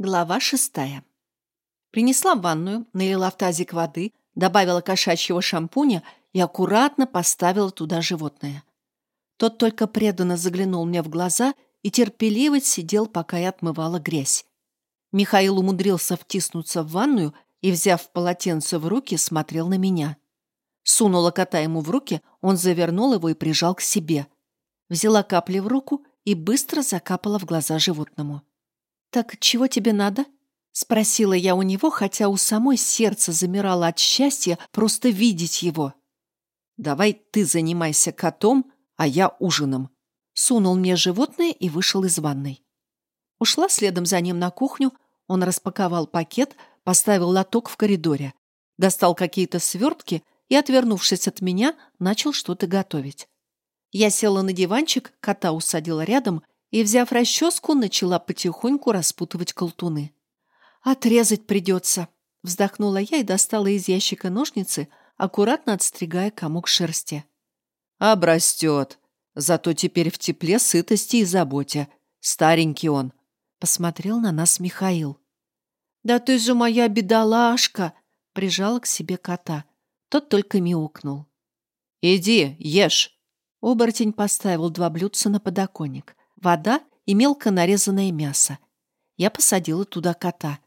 Глава шестая. Принесла ванную, налила в тазик воды, добавила кошачьего шампуня и аккуратно поставила туда животное. Тот только преданно заглянул мне в глаза и терпеливо сидел, пока я отмывала грязь. Михаил умудрился втиснуться в ванную и, взяв полотенце в руки, смотрел на меня. Сунула кота ему в руки, он завернул его и прижал к себе. Взяла капли в руку и быстро закапала в глаза животному. «Так чего тебе надо?» — спросила я у него, хотя у самой сердце замирало от счастья просто видеть его. «Давай ты занимайся котом, а я ужином». Сунул мне животное и вышел из ванной. Ушла следом за ним на кухню, он распаковал пакет, поставил лоток в коридоре, достал какие-то свертки и, отвернувшись от меня, начал что-то готовить. Я села на диванчик, кота усадила рядом и, взяв расческу, начала потихоньку распутывать колтуны. «Отрезать придется», — вздохнула я и достала из ящика ножницы, аккуратно отстригая комок шерсти. «Обрастет. Зато теперь в тепле, сытости и заботе. Старенький он», — посмотрел на нас Михаил. «Да ты же моя бедолашка!» — прижала к себе кота. Тот только мяукнул. «Иди, ешь!» Оборотень поставил два блюдца на подоконник вода и мелко нарезанное мясо. Я посадила туда кота.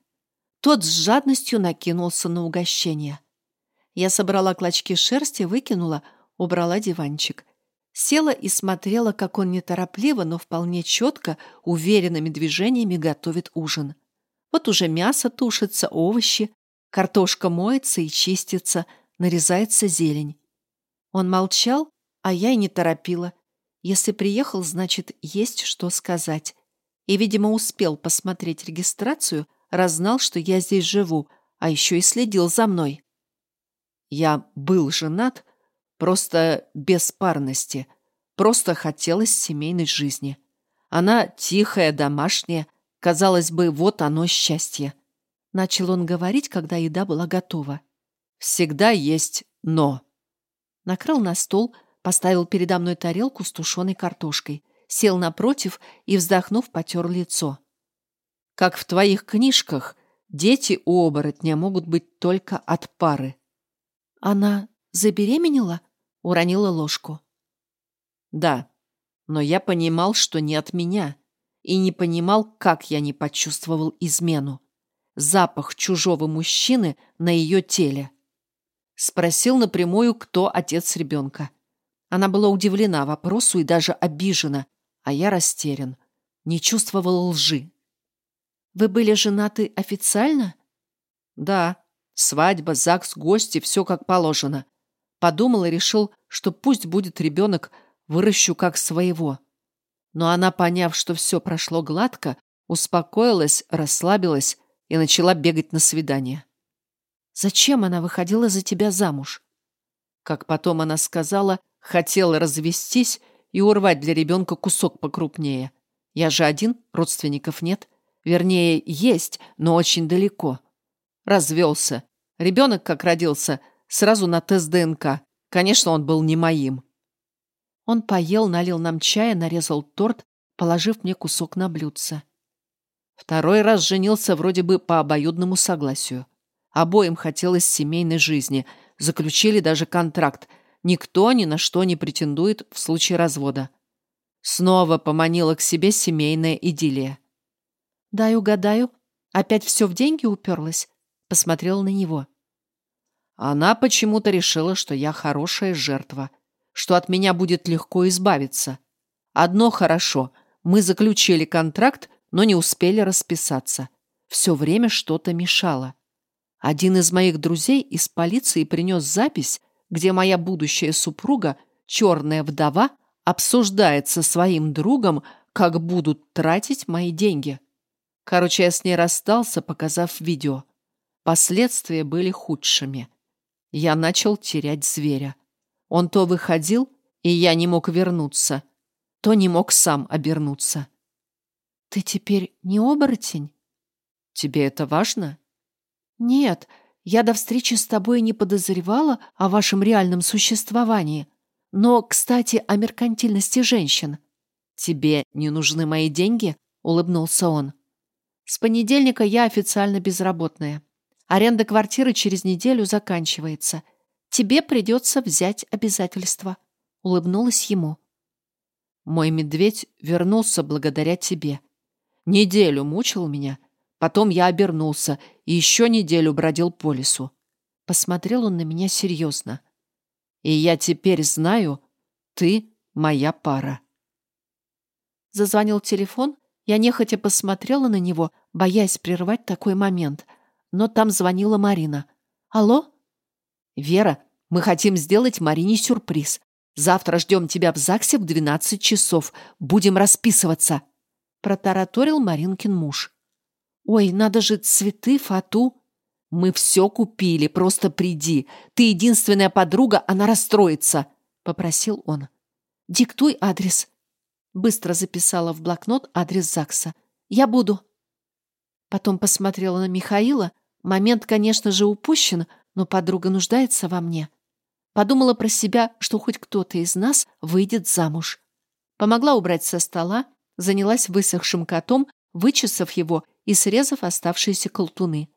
Тот с жадностью накинулся на угощение. Я собрала клочки шерсти, выкинула, убрала диванчик. Села и смотрела, как он неторопливо, но вполне четко, уверенными движениями готовит ужин. Вот уже мясо тушится, овощи, картошка моется и чистится, нарезается зелень. Он молчал, а я и не торопила. Если приехал, значит, есть что сказать. И, видимо, успел посмотреть регистрацию, раз знал, что я здесь живу, а еще и следил за мной. Я был женат, просто без парности, просто хотелось семейной жизни. Она тихая, домашняя, казалось бы, вот оно счастье. Начал он говорить, когда еда была готова. Всегда есть «но». Накрыл на стол, поставил передо мной тарелку с тушеной картошкой, сел напротив и, вздохнув, потер лицо. «Как в твоих книжках, дети у оборотня могут быть только от пары». «Она забеременела?» — уронила ложку. «Да, но я понимал, что не от меня, и не понимал, как я не почувствовал измену. Запах чужого мужчины на ее теле». Спросил напрямую, кто отец ребенка. Она была удивлена вопросу и даже обижена, а я растерян. Не чувствовал лжи. «Вы были женаты официально?» «Да. Свадьба, ЗАГС, гости, все как положено. Подумал и решил, что пусть будет ребенок, выращу как своего. Но она, поняв, что все прошло гладко, успокоилась, расслабилась и начала бегать на свидание. «Зачем она выходила за тебя замуж?» Как потом она сказала, Хотела развестись и урвать для ребенка кусок покрупнее. Я же один, родственников нет. Вернее, есть, но очень далеко. Развелся. Ребенок, как родился, сразу на тест ДНК. Конечно, он был не моим. Он поел, налил нам чая, нарезал торт, положив мне кусок на блюдце. Второй раз женился вроде бы по обоюдному согласию. Обоим хотелось семейной жизни. Заключили даже контракт – Никто ни на что не претендует в случае развода. Снова поманила к себе семейная идиллия. «Дай угадаю, опять все в деньги уперлась?» Посмотрела на него. Она почему-то решила, что я хорошая жертва, что от меня будет легко избавиться. Одно хорошо, мы заключили контракт, но не успели расписаться. Все время что-то мешало. Один из моих друзей из полиции принес запись, где моя будущая супруга, черная вдова, обсуждает со своим другом, как будут тратить мои деньги. Короче, я с ней расстался, показав видео. Последствия были худшими. Я начал терять зверя. Он то выходил, и я не мог вернуться, то не мог сам обернуться. «Ты теперь не оборотень?» «Тебе это важно?» «Нет, я до встречи с тобой не подозревала о вашем реальном существовании. Но, кстати, о меркантильности женщин. Тебе не нужны мои деньги? Улыбнулся он. С понедельника я официально безработная. Аренда квартиры через неделю заканчивается. Тебе придется взять обязательства. Улыбнулась ему. Мой медведь вернулся благодаря тебе. Неделю мучил меня, потом я обернулся и еще неделю бродил по лесу. Посмотрел он на меня серьезно. И я теперь знаю, ты моя пара. Зазвонил телефон, я нехотя посмотрела на него, боясь прервать такой момент. Но там звонила Марина. «Алло?» «Вера, мы хотим сделать Марине сюрприз. Завтра ждем тебя в ЗАГСе в 12 часов. Будем расписываться!» Протараторил Маринкин муж. «Ой, надо же цветы, фату!» «Мы все купили, просто приди. Ты единственная подруга, она расстроится», — попросил он. «Диктуй адрес». Быстро записала в блокнот адрес ЗАГСа. «Я буду». Потом посмотрела на Михаила. Момент, конечно же, упущен, но подруга нуждается во мне. Подумала про себя, что хоть кто-то из нас выйдет замуж. Помогла убрать со стола, занялась высохшим котом, вычесав его и срезав оставшиеся колтуны.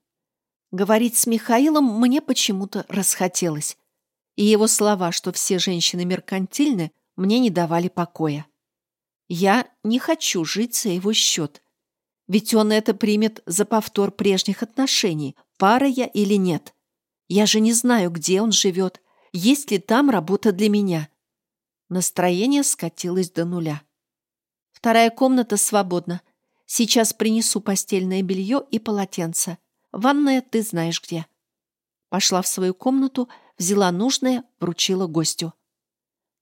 Говорить с Михаилом мне почему-то расхотелось. И его слова, что все женщины меркантильны, мне не давали покоя. Я не хочу жить за его счет. Ведь он это примет за повтор прежних отношений, пара я или нет. Я же не знаю, где он живет, есть ли там работа для меня. Настроение скатилось до нуля. Вторая комната свободна. Сейчас принесу постельное белье и полотенце. Ванная ты знаешь где. Пошла в свою комнату, взяла нужное, вручила гостю.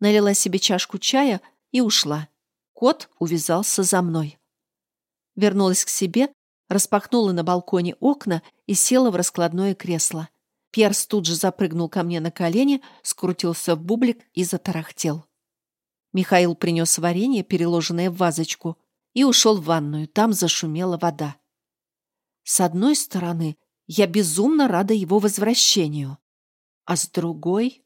Налила себе чашку чая и ушла. Кот увязался за мной. Вернулась к себе, распахнула на балконе окна и села в раскладное кресло. Перс тут же запрыгнул ко мне на колени, скрутился в бублик и затарахтел. Михаил принес варенье, переложенное в вазочку, и ушел в ванную. Там зашумела вода. С одной стороны, я безумно рада его возвращению, а с другой...